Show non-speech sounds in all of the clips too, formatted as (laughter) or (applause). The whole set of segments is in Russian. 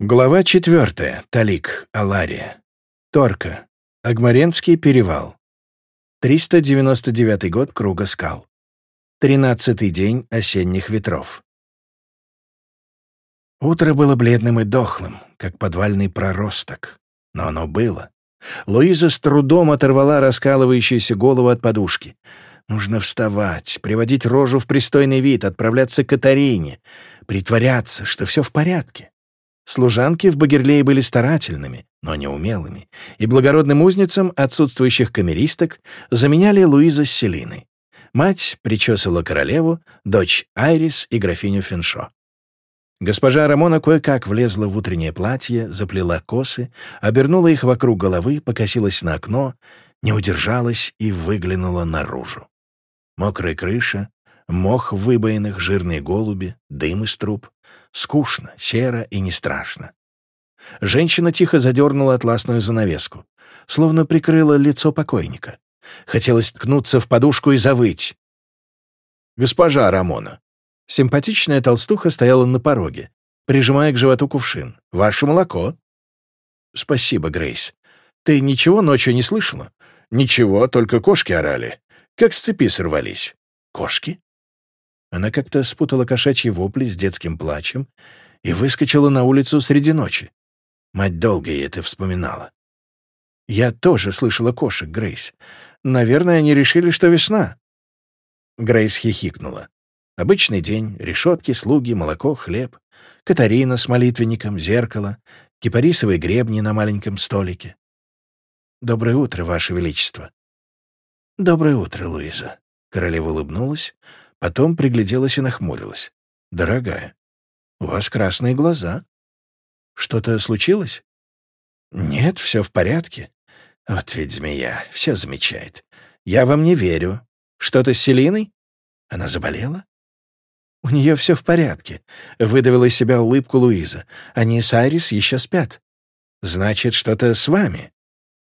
Глава четвертая. Талик. Алария. Торка. Агмаренский перевал. 399 год Круга скал. Тринадцатый день осенних ветров. Утро было бледным и дохлым, как подвальный проросток. Но оно было. Луиза с трудом оторвала раскалывающуюся голову от подушки. Нужно вставать, приводить рожу в пристойный вид, отправляться к Катарине, притворяться, что все в порядке. Служанки в Багерлее были старательными, но неумелыми, и благородным узницам отсутствующих камеристок заменяли Луиза с Селиной. Мать причесывала королеву, дочь Айрис и графиню Феншо. Госпожа Рамона кое-как влезла в утреннее платье, заплела косы, обернула их вокруг головы, покосилась на окно, не удержалась и выглянула наружу. Мокрая крыша, мох в выбоинах, жирные голуби, дым из труб. Скучно, серо и не страшно. Женщина тихо задернула атласную занавеску, словно прикрыла лицо покойника. Хотелось ткнуться в подушку и завыть. «Госпожа Рамона!» Симпатичная толстуха стояла на пороге, прижимая к животу кувшин. «Ваше молоко!» «Спасибо, Грейс. Ты ничего ночью не слышала?» «Ничего, только кошки орали. Как с цепи сорвались». «Кошки?» Она как-то спутала кошачьи вопли с детским плачем и выскочила на улицу среди ночи. Мать долго ей это вспоминала. «Я тоже слышала кошек, Грейс. Наверное, они решили, что весна». Грейс хихикнула. Обычный день, решетки, слуги, молоко, хлеб, Катарина с молитвенником, зеркало, кипарисовые гребни на маленьком столике. «Доброе утро, Ваше Величество». «Доброе утро, Луиза». Королева улыбнулась, Потом пригляделась и нахмурилась. «Дорогая, у вас красные глаза. Что-то случилось?» «Нет, все в порядке. Вот ведь змея, все замечает. Я вам не верю. Что-то с Селиной? Она заболела?» «У нее все в порядке», — выдавила из себя улыбку Луиза. «Они с Айрис еще спят. Значит, что-то с вами.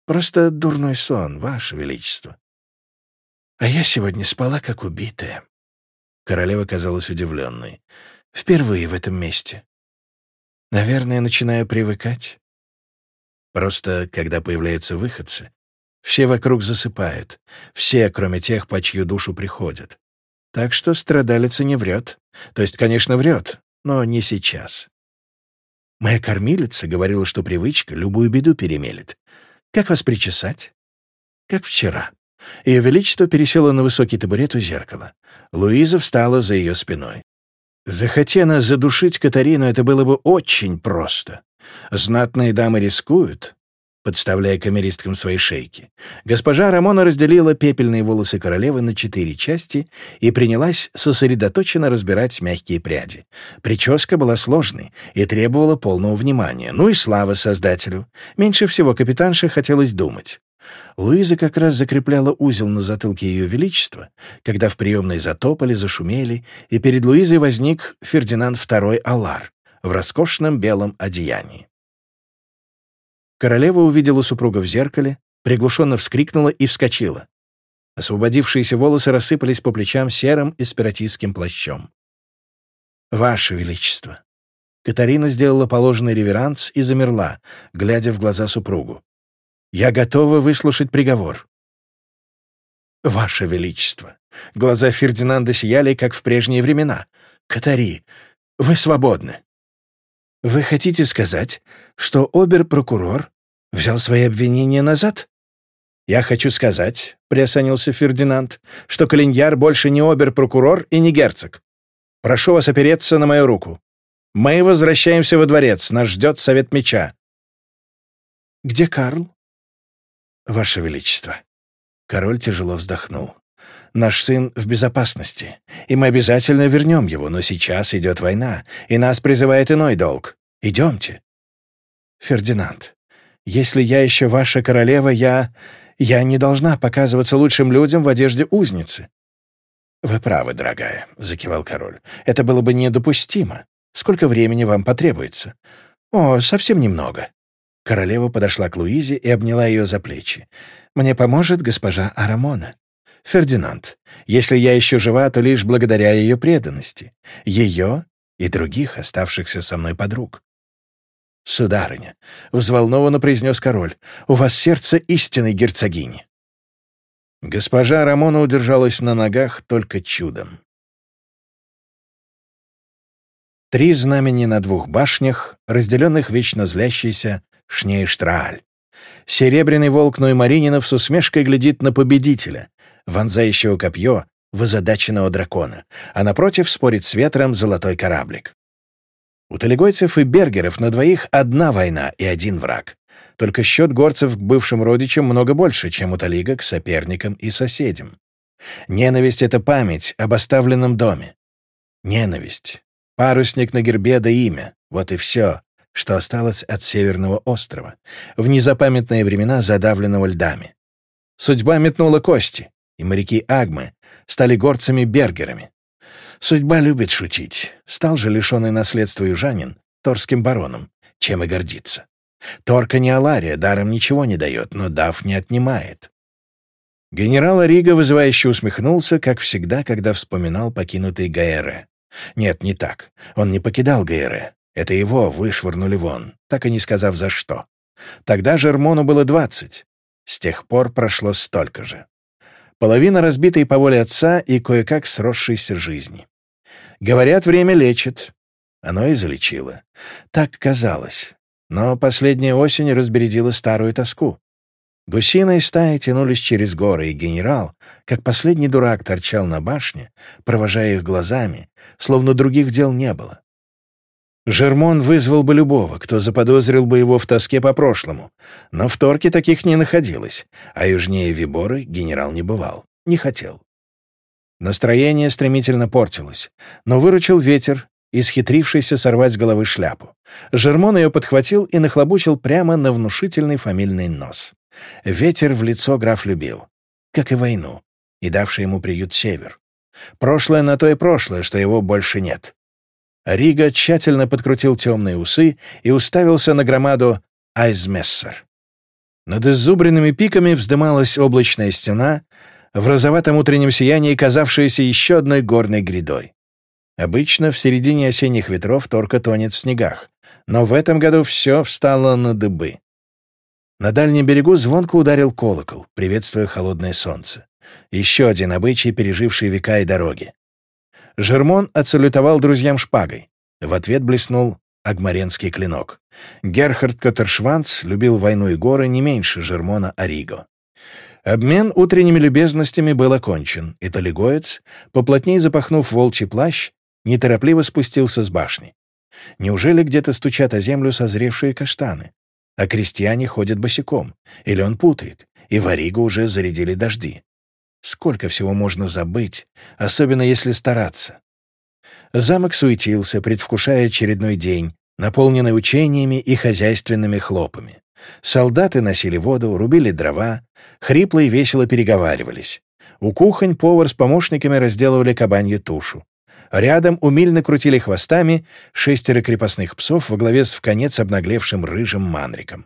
Просто дурной сон, Ваше Величество. А я сегодня спала, как убитая. Королева казалась удивленной. «Впервые в этом месте. Наверное, начинаю привыкать. Просто, когда появляются выходцы, все вокруг засыпают, все, кроме тех, по чью душу приходят. Так что страдалица не врет. То есть, конечно, врет, но не сейчас. Моя кормилица говорила, что привычка любую беду перемелет. Как вас причесать? Как вчера. Ее Величество пересело на высокий табурет у зеркала. Луиза встала за ее спиной. Захотя она задушить Катарину, это было бы очень просто. Знатные дамы рискуют, подставляя камеристкам свои шейки. Госпожа Рамона разделила пепельные волосы королевы на четыре части и принялась сосредоточенно разбирать мягкие пряди. Прическа была сложной и требовала полного внимания. Ну и слава создателю. Меньше всего капитанше хотелось думать. Луиза как раз закрепляла узел на затылке Ее Величества, когда в приемной затопали, зашумели, и перед Луизой возник Фердинанд II Алар в роскошном белом одеянии. Королева увидела супруга в зеркале, приглушенно вскрикнула и вскочила. Освободившиеся волосы рассыпались по плечам серым эспиратистским плащом. «Ваше Величество!» Катарина сделала положенный реверанс и замерла, глядя в глаза супругу. Я готова выслушать приговор». «Ваше Величество!» Глаза Фердинанда сияли, как в прежние времена. «Катари, вы свободны». «Вы хотите сказать, что обер-прокурор взял свои обвинения назад?» «Я хочу сказать», — приосанился Фердинанд, «что Калиньяр больше не обер-прокурор и не герцог. Прошу вас опереться на мою руку. Мы возвращаемся во дворец, нас ждет совет меча». «Где Карл?» «Ваше Величество». Король тяжело вздохнул. «Наш сын в безопасности, и мы обязательно вернем его, но сейчас идет война, и нас призывает иной долг. Идемте». «Фердинанд, если я еще ваша королева, я... я не должна показываться лучшим людям в одежде узницы». «Вы правы, дорогая», — закивал король. «Это было бы недопустимо. Сколько времени вам потребуется?» «О, совсем немного. Королева подошла к Луизе и обняла ее за плечи. «Мне поможет госпожа Арамона. Фердинанд, если я еще жива, то лишь благодаря ее преданности. Ее и других оставшихся со мной подруг. «Сударыня», — взволнованно произнес король, — «у вас сердце истинной герцогини». Госпожа Рамона удержалась на ногах только чудом. Три знамени на двух башнях, разделенных вечно злящейся Шнейштрааль. Серебряный волк Ной Марининов с усмешкой глядит на победителя, вонзающего копье в озадаченного дракона, а напротив спорит с ветром золотой кораблик. У талигойцев и бергеров на двоих одна война и один враг. Только счет горцев к бывшим родичам много больше, чем у талига к соперникам и соседям. Ненависть — это память об оставленном доме. Ненависть. Парусник на гербе да имя. Вот и все, что осталось от Северного острова, в незапамятные времена задавленного льдами. Судьба метнула кости, и моряки Агмы стали горцами-бергерами. Судьба любит шутить. Стал же лишенный наследства южанин торским бароном, чем и гордится. Торка не Алария, даром ничего не дает, но дав не отнимает. Генерал Рига вызывающе усмехнулся, как всегда, когда вспоминал покинутый Гаэре. Нет, не так. Он не покидал Гаэре. Это его вышвырнули вон, так и не сказав за что. Тогда Жермону было двадцать. С тех пор прошло столько же. Половина разбитой по воле отца и кое-как сросшейся жизни. Говорят, время лечит. Оно и залечило. Так казалось. Но последняя осень разбередила старую тоску. Гусиные стаи тянулись через горы, и генерал, как последний дурак, торчал на башне, провожая их глазами, словно других дел не было. Жермон вызвал бы любого, кто заподозрил бы его в тоске по прошлому, но в Торке таких не находилось, а южнее Виборы генерал не бывал, не хотел. Настроение стремительно портилось, но выручил ветер, исхитрившийся сорвать с головы шляпу. Жермон ее подхватил и нахлобучил прямо на внушительный фамильный нос. Ветер в лицо граф любил, как и войну, и давший ему приют север. Прошлое на то и прошлое, что его больше нет. Рига тщательно подкрутил темные усы и уставился на громаду Айзмессер. Над иззубренными пиками вздымалась облачная стена, в розоватом утреннем сиянии казавшаяся еще одной горной грядой. Обычно в середине осенних ветров торка тонет в снегах, но в этом году все встало на дыбы. На дальнем берегу звонко ударил колокол, приветствуя холодное солнце. Еще один обычай, переживший века и дороги. Жермон отсалютовал друзьям шпагой. В ответ блеснул агмаренский клинок. Герхард Катершванц любил войну и горы не меньше Жермона Ориго. Обмен утренними любезностями был окончен, и Талигоец, поплотнее запахнув волчий плащ, неторопливо спустился с башни. Неужели где-то стучат о землю созревшие каштаны? А крестьяне ходят босиком? Или он путает? И в Оригу уже зарядили дожди. Сколько всего можно забыть, особенно если стараться. Замок суетился, предвкушая очередной день, наполненный учениями и хозяйственными хлопами. Солдаты носили воду, рубили дрова, хрипло и весело переговаривались. У кухонь повар с помощниками разделывали кабанью тушу. Рядом умильно крутили хвостами шестеро крепостных псов во главе с вконец обнаглевшим рыжим манриком.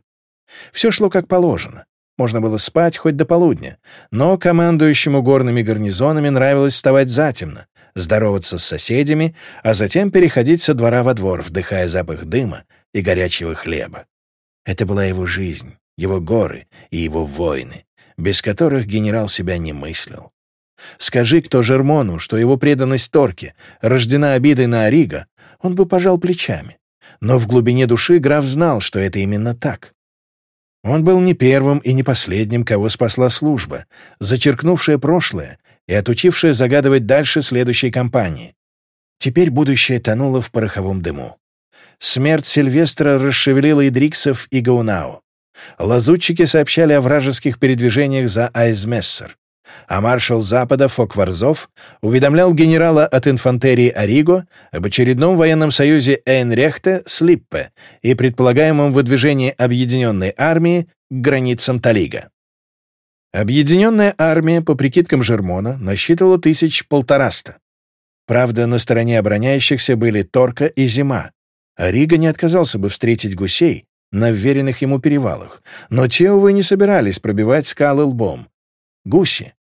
Все шло как положено. Можно было спать хоть до полудня, но командующему горными гарнизонами нравилось вставать затемно, здороваться с соседями, а затем переходить со двора во двор, вдыхая запах дыма и горячего хлеба. Это была его жизнь, его горы и его войны, без которых генерал себя не мыслил. Скажи кто Жермону, что его преданность Торке рождена обидой на Ориго, он бы пожал плечами. Но в глубине души граф знал, что это именно так. Он был не первым и не последним, кого спасла служба, зачеркнувшая прошлое и отучившая загадывать дальше следующей кампании. Теперь будущее тонуло в пороховом дыму. Смерть Сильвестра расшевелила Идриксов и Гаунау. Лазутчики сообщали о вражеских передвижениях за Айзмессер а маршал Запада Фокварзов уведомлял генерала от инфантерии Ориго об очередном военном союзе Эйнрехте с Липпе и предполагаемом выдвижении объединенной армии к границам Талига. Объединенная армия, по прикидкам Жермона, насчитывала тысяч полтораста. Правда, на стороне обороняющихся были Торка и Зима. Рига не отказался бы встретить гусей на вверенных ему перевалах, но те, увы, не собирались пробивать скалы лбом. Гуси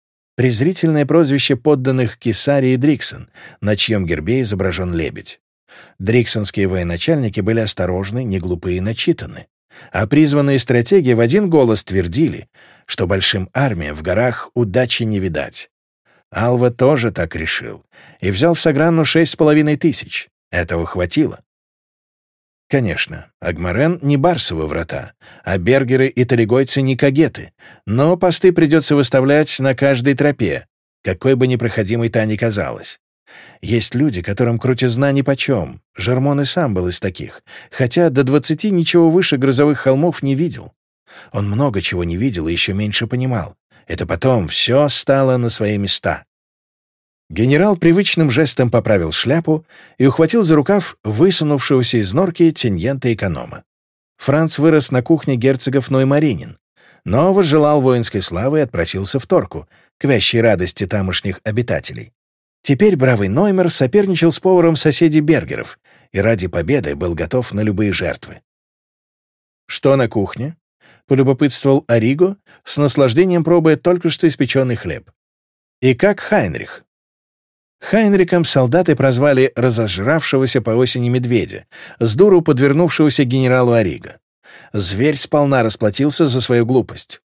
презрительное прозвище подданных Кесари и Дриксон, на чьем гербе изображен лебедь. Дриксонские военачальники были осторожны, неглупы и начитаны. А призванные стратеги в один голос твердили, что большим армиям в горах удачи не видать. Алва тоже так решил и взял в Сагранну шесть с половиной тысяч. Этого хватило. Конечно, Агмарен не барсовы врата, а бергеры и талигойцы не кагеты, но посты придется выставлять на каждой тропе, какой бы непроходимой та ни казалась. Есть люди, которым крутизна нипочем. Жермон и сам был из таких, хотя до двадцати ничего выше грозовых холмов не видел. Он много чего не видел и еще меньше понимал. Это потом все стало на свои места. Генерал привычным жестом поправил шляпу и ухватил за рукав высунувшегося из норки теньента-эконома. Франц вырос на кухне герцогов Ноймаринин, но возжелал воинской славы и отпросился в Торку, к вящей радости тамошних обитателей. Теперь бравый Ноймер соперничал с поваром соседей Бергеров и ради победы был готов на любые жертвы. «Что на кухне?» — полюбопытствовал Ариго, с наслаждением пробуя только что испеченный хлеб. «И как Хайнрих?» Хайнриком солдаты прозвали разожравшегося по осени медведя, с подвернувшегося генералу Ориго. Зверь сполна расплатился за свою глупость.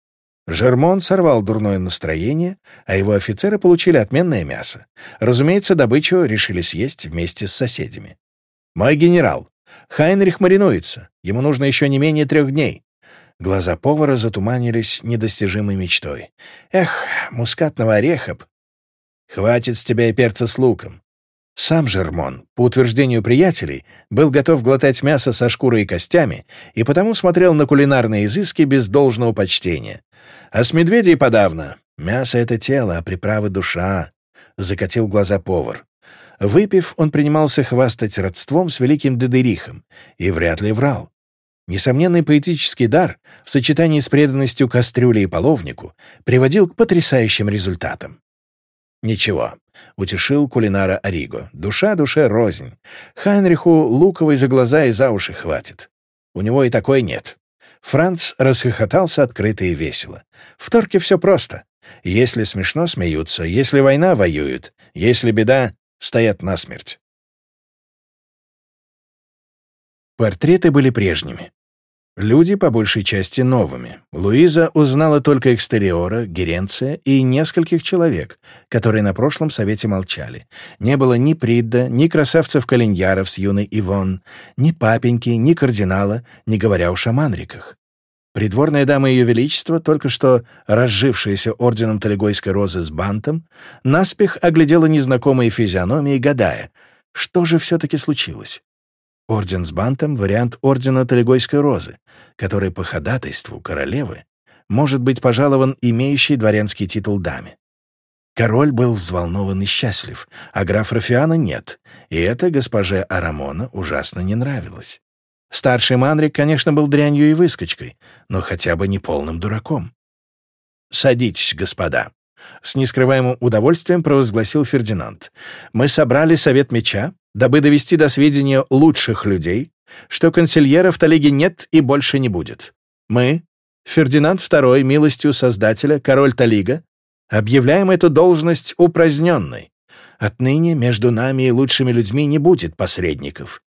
Жермон сорвал дурное настроение, а его офицеры получили отменное мясо. Разумеется, добычу решили съесть вместе с соседями. «Мой генерал, Хайнрих маринуется. Ему нужно еще не менее трех дней». Глаза повара затуманились недостижимой мечтой. «Эх, мускатного ореха Хватит с тебя и перца с луком. Сам Жермон, по утверждению приятелей, был готов глотать мясо со шкурой и костями и потому смотрел на кулинарные изыски без должного почтения. А с медведей подавно. Мясо — это тело, а приправы — душа. Закатил глаза повар. Выпив, он принимался хвастать родством с великим Дедерихом и вряд ли врал. Несомненный поэтический дар в сочетании с преданностью кастрюле и половнику приводил к потрясающим результатам. «Ничего», — утешил кулинара Ориго. «Душа душе рознь. Хайнриху луковой за глаза и за уши хватит. У него и такой нет». Франц расхохотался открыто и весело. «В Торке все просто. Если смешно, смеются. Если война, воюют. Если беда, стоят насмерть». Портреты были прежними. Люди, по большей части, новыми. Луиза узнала только экстериора, Геренция и нескольких человек, которые на прошлом совете молчали. Не было ни Придда, ни красавцев Калиньяров с юной Ивон, ни папеньки, ни кардинала, не говоря уж о манриках. Придворная дама Ее Величества, только что разжившаяся орденом Талигойской розы с бантом, наспех оглядела незнакомые физиономии, гадая, что же все-таки случилось. Орден с бантом — вариант ордена Талигойской розы, который по ходатайству королевы может быть пожалован имеющий дворянский титул даме. Король был взволнован и счастлив, а граф Рафиана нет, и это госпоже Арамона ужасно не нравилось. Старший Манрик, конечно, был дрянью и выскочкой, но хотя бы не полным дураком. «Садитесь, господа», — с нескрываемым удовольствием провозгласил Фердинанд. «Мы собрали совет меча, дабы довести до сведения лучших людей, что консильера в Талиге нет и больше не будет. Мы, Фердинанд II, милостью Создателя, король Талига, объявляем эту должность упраздненной. Отныне между нами и лучшими людьми не будет посредников.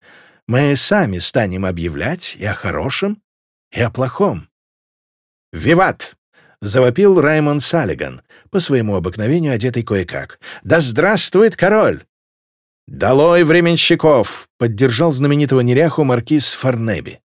Мы сами станем объявлять и о хорошем, и о плохом. «Виват!» — завопил Раймонд Саллиган, по своему обыкновению одетый кое-как. «Да здравствует король!» «Долой временщиков!» — поддержал знаменитого неряху маркиз Фарнеби.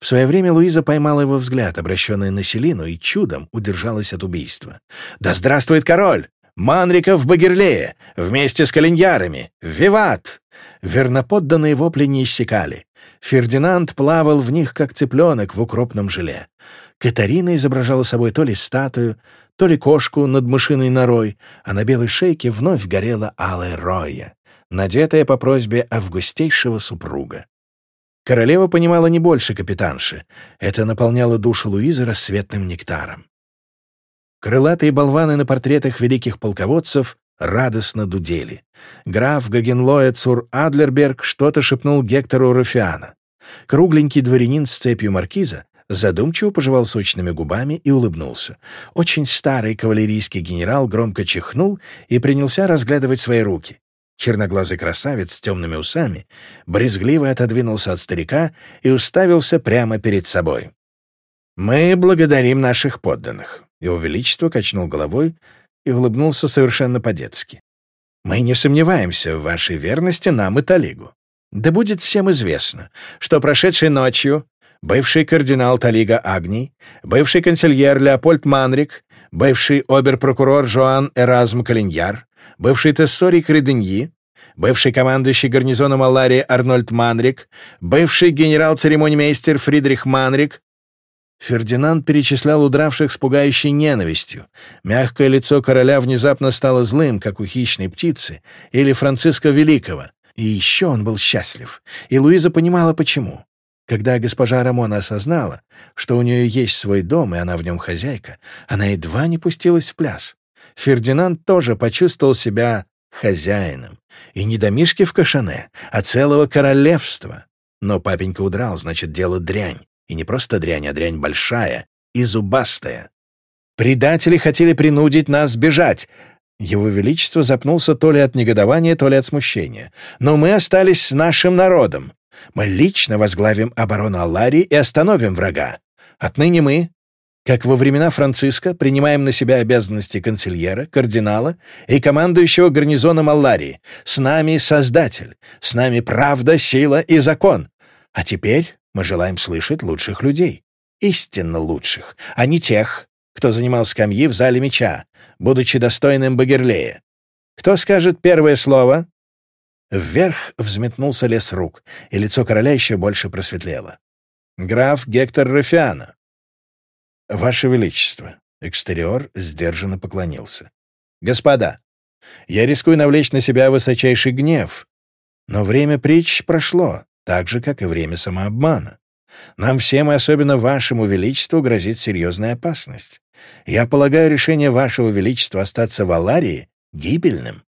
В свое время Луиза поймала его взгляд, обращенный на Селину, и чудом удержалась от убийства. «Да здравствует король! Манрика в Багерлее! Вместе с калиньярами! Виват!» Верноподданные вопли не иссякали. Фердинанд плавал в них, как цыпленок в укропном желе. Катарина изображала собой то ли статую, то ли кошку над мышиной норой, а на белой шейке вновь горела алая роя надетая по просьбе августейшего супруга. Королева понимала не больше капитанши. Это наполняло душу Луизы рассветным нектаром. Крылатые болваны на портретах великих полководцев радостно дудели. Граф Гагенлоя Цур Адлерберг что-то шепнул Гектору Руфиана. Кругленький дворянин с цепью маркиза задумчиво пожевал сочными губами и улыбнулся. Очень старый кавалерийский генерал громко чихнул и принялся разглядывать свои руки. Черноглазый красавец с темными усами брезгливо отодвинулся от старика и уставился прямо перед собой. «Мы благодарим наших подданных», — Его Величество качнул головой и улыбнулся совершенно по-детски. «Мы не сомневаемся в вашей верности нам и Талигу. Да будет всем известно, что прошедшей ночью бывший кардинал Талига Агний, бывший консильер Леопольд Манрик, бывший обер-прокурор Жоан Эразм Калиньяр, бывший тессорий Креденьи, бывший командующий гарнизоном Алларии Арнольд Манрик, бывший генерал-церемонимейстер Фридрих Манрик. Фердинанд перечислял удравших с пугающей ненавистью. Мягкое лицо короля внезапно стало злым, как у хищной птицы, или Франциска Великого. И еще он был счастлив, и Луиза понимала, почему. Когда госпожа Рамона осознала, что у нее есть свой дом, и она в нем хозяйка, она едва не пустилась в пляс. Фердинанд тоже почувствовал себя хозяином. И не домишки в Кашане, а целого королевства. Но папенька удрал, значит, дело дрянь. И не просто дрянь, а дрянь большая и зубастая. «Предатели хотели принудить нас бежать!» Его Величество запнулся то ли от негодования, то ли от смущения. «Но мы остались с нашим народом. Мы лично возглавим оборону Алларии и остановим врага. Отныне мы, как во времена Франциска, принимаем на себя обязанности канцельера, кардинала и командующего гарнизоном Алларии. С нами Создатель, с нами правда, сила и закон. А теперь мы желаем слышать лучших людей. Истинно лучших, а не тех, кто занимал скамьи в зале меча, будучи достойным Багерлея. Кто скажет первое слово? Вверх взметнулся лес рук, и лицо короля еще больше просветлело. «Граф Гектор Рафиана». «Ваше Величество», — экстериор сдержанно поклонился. «Господа, я рискую навлечь на себя высочайший гнев, но время притч прошло, так же, как и время самообмана. Нам всем, и особенно вашему величеству, грозит серьезная опасность. Я полагаю решение вашего величества остаться в Аларии гибельным.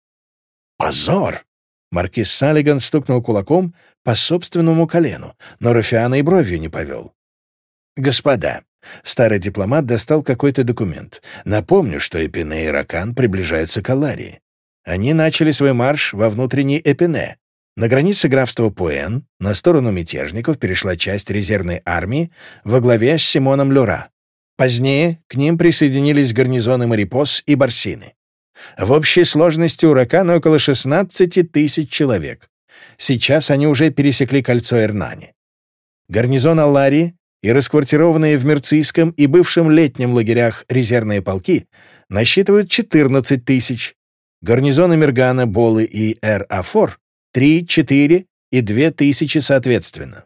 Позор! Маркиз Саллиган стукнул кулаком по собственному колену, но Рафиана и бровью не повел. «Господа», — старый дипломат достал какой-то документ. «Напомню, что Эпине и Ракан приближаются к Аларии. Они начали свой марш во внутренней Эпине. На границе графства Пуэн на сторону мятежников перешла часть резервной армии во главе с Симоном Люра. Позднее к ним присоединились гарнизоны Марипос и Барсины. В общей сложности урагана около 16 тысяч человек. Сейчас они уже пересекли кольцо Эрнани. Гарнизон Аллари и расквартированные в Мерцийском и бывшем летнем лагерях резервные полки насчитывают 14 тысяч. Гарнизоны Мергана, Болы и Эр-Афор — 3, 4 и 2 тысячи соответственно.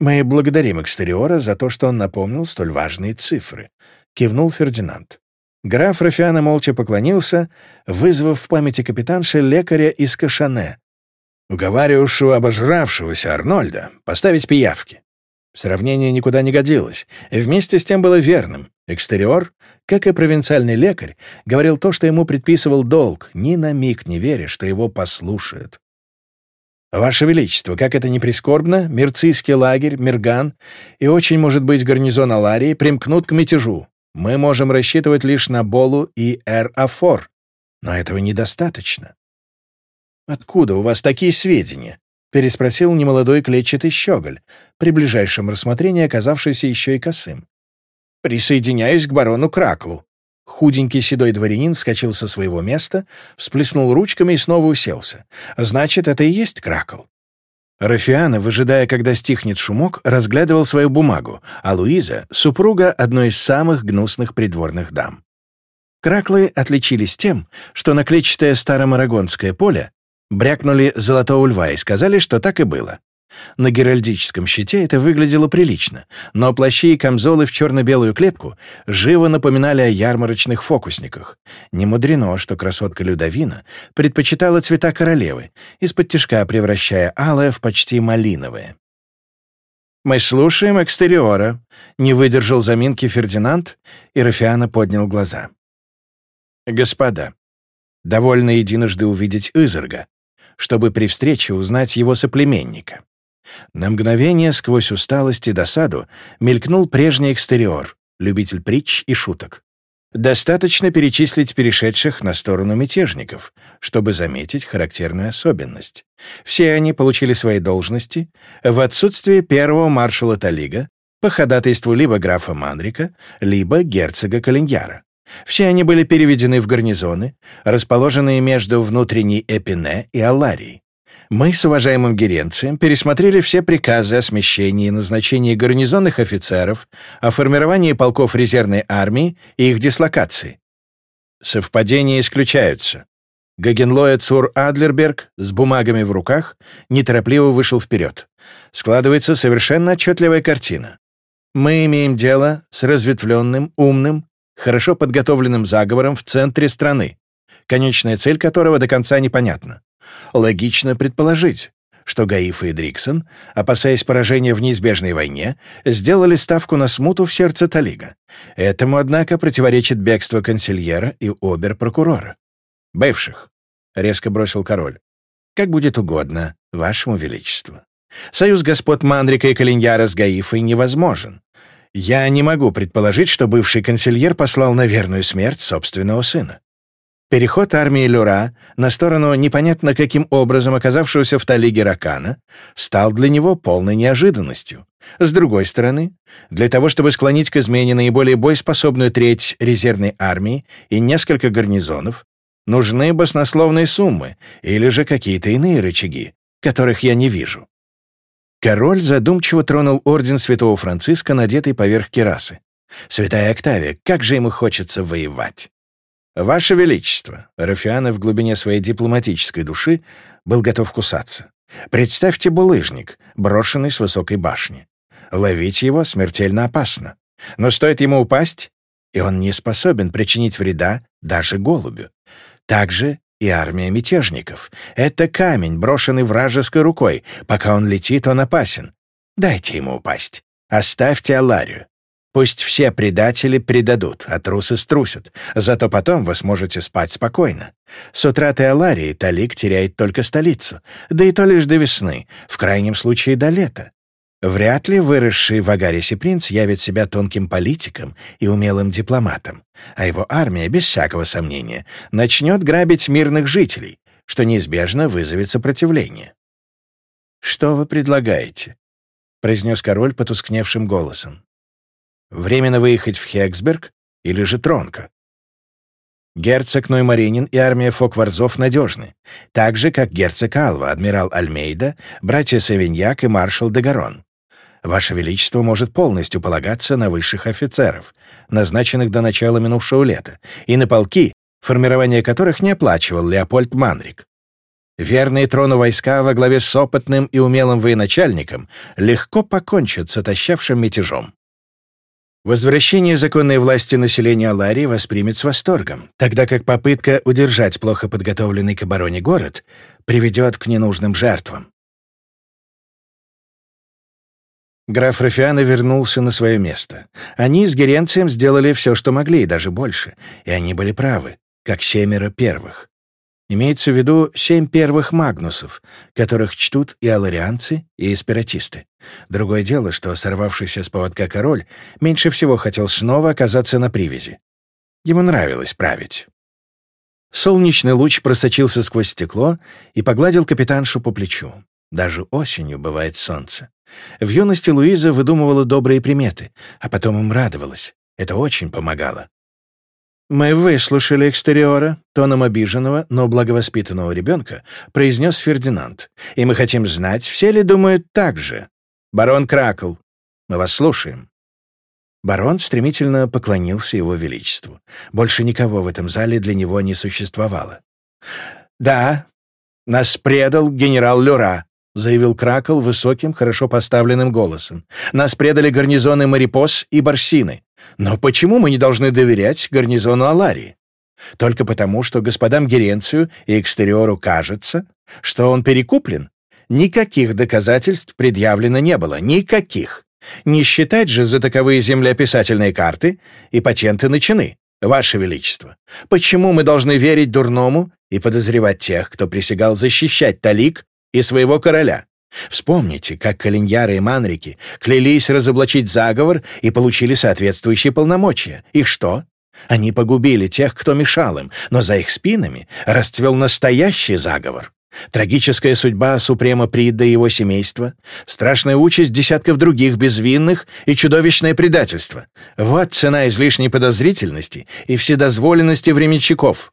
«Мы благодарим Экстериора за то, что он напомнил столь важные цифры», — кивнул Фердинанд. Граф Рафиана молча поклонился, вызвав в памяти капитанша лекаря из Кашане, уговаривавшего обожравшегося Арнольда поставить пиявки. Сравнение никуда не годилось, и вместе с тем было верным. Экстериор, как и провинциальный лекарь, говорил то, что ему предписывал долг, ни на миг не веря, что его послушают. «Ваше Величество, как это ни прискорбно, Мирцийский лагерь, Мирган и очень, может быть, гарнизон Аларии примкнут к мятежу. Мы можем рассчитывать лишь на Болу и Эр-Афор, но этого недостаточно. «Откуда у вас такие сведения?» — переспросил немолодой клетчатый щеголь, при ближайшем рассмотрении оказавшийся еще и косым. «Присоединяюсь к барону Краклу». Худенький седой дворянин скачал со своего места, всплеснул ручками и снова уселся. «Значит, это и есть Кракл. Рафиана, выжидая, когда стихнет шумок, разглядывал свою бумагу, а Луиза — супруга одной из самых гнусных придворных дам. Краклы отличились тем, что на клетчатое старомарагонское поле брякнули золотого льва и сказали, что так и было. На геральдическом щите это выглядело прилично, но плащи и камзолы в черно-белую клетку живо напоминали о ярмарочных фокусниках. Не мудрено, что красотка Людовина предпочитала цвета королевы, из-под тяжка превращая алое в почти малиновое. «Мы слушаем экстериора», — не выдержал заминки Фердинанд, и Рафиана поднял глаза. «Господа, довольно единожды увидеть Изерга, чтобы при встрече узнать его соплеменника. На мгновение сквозь усталость и досаду мелькнул прежний экстериор, любитель притч и шуток. Достаточно перечислить перешедших на сторону мятежников, чтобы заметить характерную особенность. Все они получили свои должности в отсутствие первого маршала Талига по ходатайству либо графа Манрика, либо герцога Калиньяра. Все они были переведены в гарнизоны, расположенные между внутренней Эпине и Алларией. Мы с уважаемым Геренцием пересмотрели все приказы о смещении и назначении гарнизонных офицеров, о формировании полков резервной армии и их дислокации. Совпадения исключаются. Гагенлоя Цур Адлерберг с бумагами в руках неторопливо вышел вперед. Складывается совершенно отчетливая картина. Мы имеем дело с разветвленным, умным, хорошо подготовленным заговором в центре страны, конечная цель которого до конца непонятна. Логично предположить, что Гаиф и Дриксон, опасаясь поражения в неизбежной войне, сделали ставку на смуту в сердце Талига. Этому, однако, противоречит бегство консильера и обер-прокурора. «Бывших», — резко бросил король, — «как будет угодно, вашему величеству. Союз господ Мандрика и Калиньяра с Гаифой невозможен. Я не могу предположить, что бывший консильер послал на верную смерть собственного сына. Переход армии Люра на сторону непонятно каким образом оказавшегося в Талиге Ракана стал для него полной неожиданностью. С другой стороны, для того, чтобы склонить к измене наиболее боеспособную треть резервной армии и несколько гарнизонов, нужны баснословные суммы или же какие-то иные рычаги, которых я не вижу. Король задумчиво тронул орден святого Франциска, надетый поверх керасы. «Святая Октавия, как же ему хочется воевать!» «Ваше Величество!» Рафиана в глубине своей дипломатической души был готов кусаться. «Представьте булыжник, брошенный с высокой башни. Ловить его смертельно опасно. Но стоит ему упасть, и он не способен причинить вреда даже голубю. Также и армия мятежников. Это камень, брошенный вражеской рукой. Пока он летит, он опасен. Дайте ему упасть. Оставьте Аларию. Пусть все предатели предадут, а трусы струсят. Зато потом вы сможете спать спокойно. С утраты Аларии Талик теряет только столицу, да и то лишь до весны, в крайнем случае до лета. Вряд ли выросший в Агарисе принц явит себя тонким политиком и умелым дипломатом, а его армия, без всякого сомнения, начнет грабить мирных жителей, что неизбежно вызовет сопротивление. «Что вы предлагаете?» — произнес король потускневшим голосом. Временно выехать в Хексберг или же Тронко. Герцог Ноймаринин и армия Фокварзов надежны, так же, как герцог Алва, адмирал Альмейда, братья Савиньяк и маршал Дегарон. Ваше Величество может полностью полагаться на высших офицеров, назначенных до начала минувшего лета, и на полки, формирование которых не оплачивал Леопольд Манрик. Верные трону войска во главе с опытным и умелым военачальником легко покончат с отощавшим мятежом. Возвращение законной власти населения Аларии воспримет с восторгом, тогда как попытка удержать плохо подготовленный к обороне город приведет к ненужным жертвам. Граф Рафиана вернулся на свое место. Они с Геренцием сделали все, что могли, и даже больше, и они были правы, как семеро первых. Имеется в виду семь первых магнусов, которых чтут и аларианцы, и эспиратисты. Другое дело, что сорвавшийся с поводка король меньше всего хотел снова оказаться на привязи. Ему нравилось править. Солнечный луч просочился сквозь стекло и погладил капитаншу по плечу. Даже осенью бывает солнце. В юности Луиза выдумывала добрые приметы, а потом им радовалась. Это очень помогало. «Мы выслушали экстериора», — тоном обиженного, но благовоспитанного ребенка, произнес Фердинанд. «И мы хотим знать, все ли думают так же. Барон Кракл, мы вас слушаем». Барон стремительно поклонился его величеству. Больше никого в этом зале для него не существовало. «Да, нас предал генерал Люра», — заявил Кракл высоким, хорошо поставленным голосом. «Нас предали гарнизоны Марипос и Барсины. Но почему мы не должны доверять гарнизону Аларии? Только потому, что господам Геренцию и Экстериору кажется, что он перекуплен? Никаких доказательств предъявлено не было, никаких. Не считать же за таковые землеописательные карты и патенты на чины, Ваше Величество. Почему мы должны верить дурному и подозревать тех, кто присягал защищать Талик и своего короля? Вспомните, как Калиньяры и Манрики клялись разоблачить заговор и получили соответствующие полномочия. И что? Они погубили тех, кто мешал им, но за их спинами расцвел настоящий заговор. Трагическая судьба Супрема Прида и его семейства, страшная участь десятков других безвинных и чудовищное предательство. Вот цена излишней подозрительности и вседозволенности временщиков.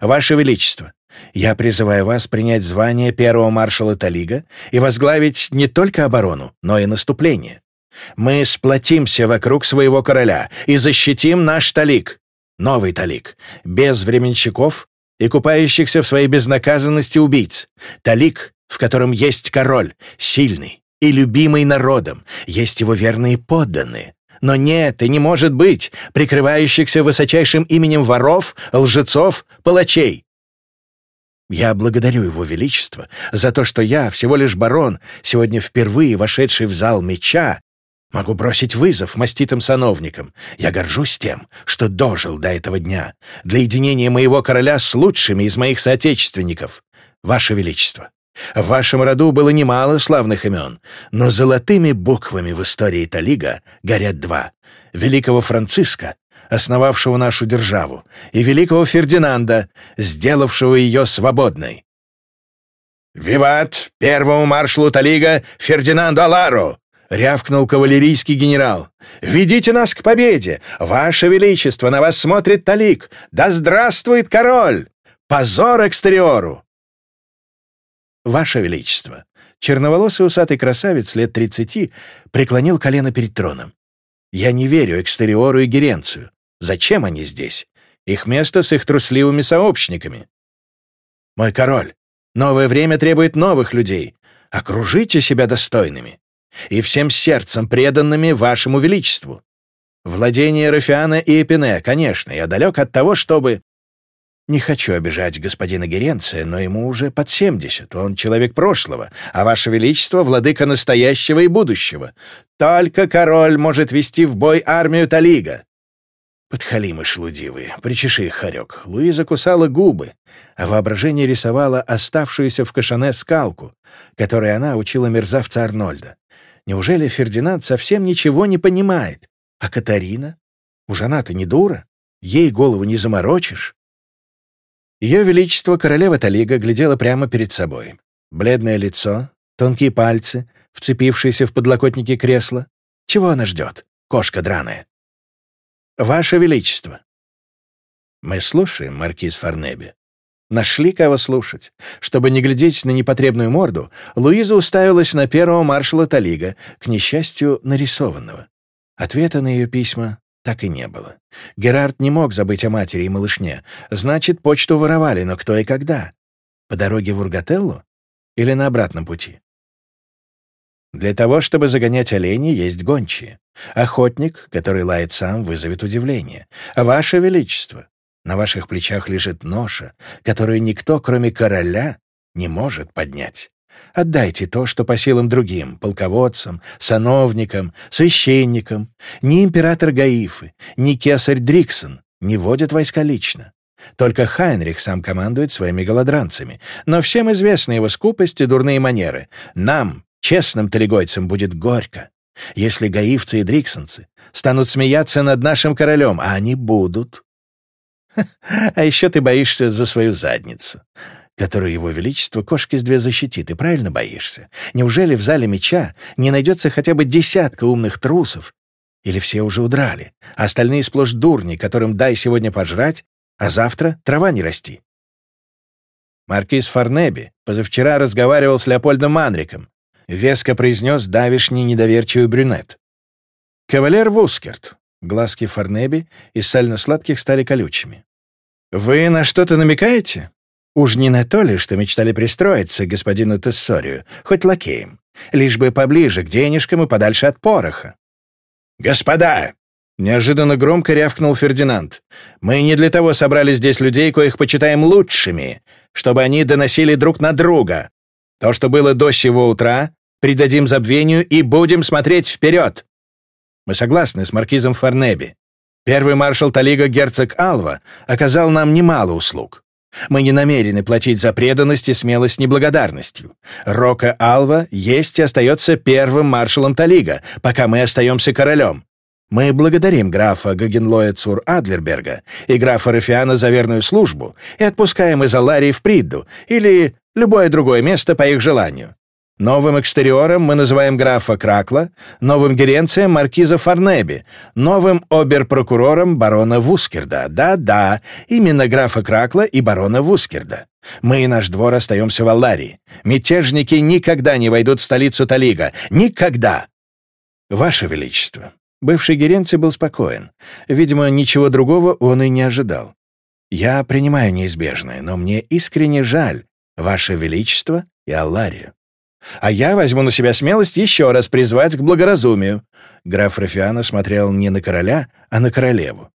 Ваше Величество, я призываю вас принять звание первого маршала Талига и возглавить не только оборону, но и наступление. Мы сплотимся вокруг своего короля и защитим наш Талик, новый Талик, без временщиков и купающихся в своей безнаказанности убийц. Талик, в котором есть король, сильный и любимый народом, есть его верные подданные. Но нет и не может быть прикрывающихся высочайшим именем воров, лжецов, палачей. Я благодарю Его Величество за то, что я, всего лишь барон, сегодня впервые вошедший в зал меча, Могу бросить вызов маститым сановникам. Я горжусь тем, что дожил до этого дня, для единения моего короля с лучшими из моих соотечественников. Ваше Величество, в вашем роду было немало славных имен, но золотыми буквами в истории Талига горят два. Великого Франциска, основавшего нашу державу, и великого Фердинанда, сделавшего ее свободной. «Виват первому маршалу Талига Фердинанду Алару!» — рявкнул кавалерийский генерал. «Ведите нас к победе! Ваше Величество, на вас смотрит Талик! Да здравствует король! Позор экстериору!» «Ваше Величество!» Черноволосый усатый красавец лет тридцати преклонил колено перед троном. «Я не верю экстериору и Геренцию. Зачем они здесь? Их место с их трусливыми сообщниками. Мой король, новое время требует новых людей. Окружите себя достойными и всем сердцем преданными вашему величеству. Владение Рафиана и Эпине, конечно, я далек от того, чтобы... Не хочу обижать господина Геренция, но ему уже под семьдесят, он человек прошлого, а ваше величество — владыка настоящего и будущего. Только король может вести в бой армию Талига. Подхалимы шлудивые, причеши их, хорек. Луиза кусала губы, а воображение рисовало оставшуюся в кашане скалку, которой она учила мерзавца Арнольда. Неужели Фердинанд совсем ничего не понимает? А Катарина? Уж она-то не дура. Ей голову не заморочишь. Ее Величество королева Талига глядела прямо перед собой. Бледное лицо, тонкие пальцы, вцепившиеся в подлокотники кресла. Чего она ждет, кошка драная? «Ваше Величество!» «Мы слушаем, маркиз Фарнеби», Нашли кого слушать. Чтобы не глядеть на непотребную морду, Луиза уставилась на первого маршала Талига, к несчастью, нарисованного. Ответа на ее письма так и не было. Герард не мог забыть о матери и малышне. Значит, почту воровали, но кто и когда? По дороге в Ургателлу? Или на обратном пути? Для того, чтобы загонять оленей, есть гончие. Охотник, который лает сам, вызовет удивление. Ваше Величество, на ваших плечах лежит ноша, которую никто, кроме короля, не может поднять. Отдайте то, что по силам другим, полководцам, сановникам, священникам. Ни император Гаифы, ни кесарь Дриксон не водят войска лично. Только Хайнрих сам командует своими голодранцами. Но всем известны его скупость и дурные манеры. Нам, честным талигойцам, будет горько, если гаивцы и дриксонцы станут смеяться над нашим королем, а они будут. (laughs) А еще ты боишься за свою задницу, которую его величество кошки с две защитит. Ты правильно боишься? Неужели в зале меча не найдется хотя бы десятка умных трусов? Или все уже удрали, а остальные сплошь дурни, которым дай сегодня пожрать, а завтра трава не расти? Маркиз Фарнеби позавчера разговаривал с Леопольдом Манриком, веско произнес давишний недоверчивый брюнет. Кавалер Вускерт, Глазки Фарнеби из сально-сладких стали колючими. «Вы на что-то намекаете? Уж не на то ли, что мечтали пристроиться к господину Тессорию, хоть лакеем, лишь бы поближе к денежкам и подальше от пороха». «Господа!» — неожиданно громко рявкнул Фердинанд. «Мы не для того собрали здесь людей, коих почитаем лучшими, чтобы они доносили друг на друга. То, что было до сего утра, придадим забвению и будем смотреть вперед. Мы согласны с маркизом Фарнеби. Первый маршал Талига герцог Алва оказал нам немало услуг. Мы не намерены платить за преданность и смелость неблагодарностью. Рока Алва есть и остается первым маршалом Талига, пока мы остаемся королем. Мы благодарим графа Гагенлоя Цур Адлерберга и графа Рафиана за верную службу и отпускаем из Аларии в Придду или любое другое место по их желанию. Новым экстериором мы называем графа Кракла, новым геренцием маркиза Фарнеби, новым оберпрокурором барона Вускерда. Да-да, именно графа Кракла и барона Вускерда. Мы и наш двор остаемся в Алларии. Мятежники никогда не войдут в столицу Талига. Никогда! Ваше Величество. Бывший геренций был спокоен. Видимо, ничего другого он и не ожидал. Я принимаю неизбежное, но мне искренне жаль Ваше Величество и Алларию. А я возьму на себя смелость еще раз призвать к благоразумию». Граф Рафиана смотрел не на короля, а на королеву.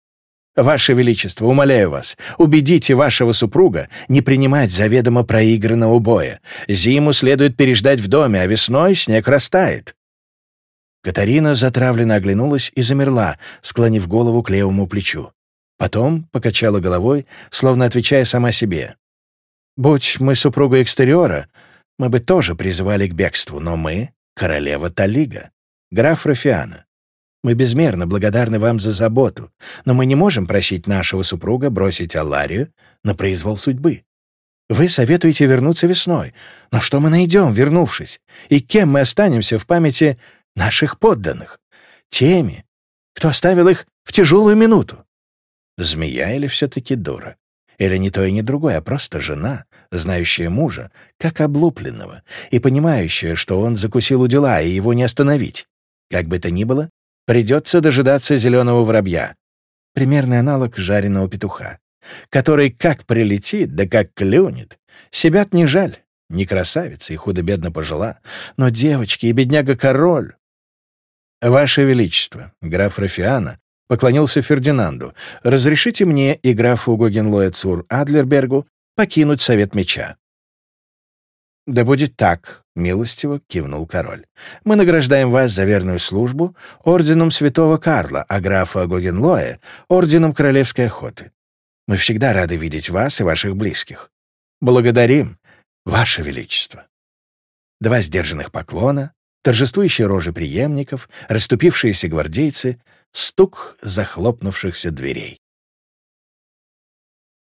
«Ваше Величество, умоляю вас, убедите вашего супруга не принимать заведомо проигранного боя. Зиму следует переждать в доме, а весной снег растает». Катарина затравленно оглянулась и замерла, склонив голову к левому плечу. Потом покачала головой, словно отвечая сама себе. «Будь мы супругой экстериора, мы бы тоже призывали к бегству, но мы — королева Талига, граф Рафиана. Мы безмерно благодарны вам за заботу, но мы не можем просить нашего супруга бросить Алларию на произвол судьбы. Вы советуете вернуться весной, но что мы найдем, вернувшись? И кем мы останемся в памяти наших подданных? Теми, кто оставил их в тяжелую минуту. Змея или все-таки дура? Или не то и не другое, а просто жена, знающая мужа, как облупленного, и понимающая, что он закусил у дела, и его не остановить. Как бы то ни было, придется дожидаться зеленого воробья. Примерный аналог жареного петуха, который как прилетит, да как клюнет. себя не жаль, не красавица и худо-бедно пожила, но девочки и бедняга-король. «Ваше Величество, граф Рафиана, поклонился Фердинанду. «Разрешите мне и графу Гогенлоя Цур Адлербергу покинуть Совет Меча». «Да будет так», — милостиво кивнул король. «Мы награждаем вас за верную службу орденом святого Карла, а графа Гогенлоя — орденом королевской охоты. Мы всегда рады видеть вас и ваших близких. Благодарим, ваше величество». Два сдержанных поклона, торжествующие рожи преемников, расступившиеся гвардейцы — стук захлопнувшихся дверей.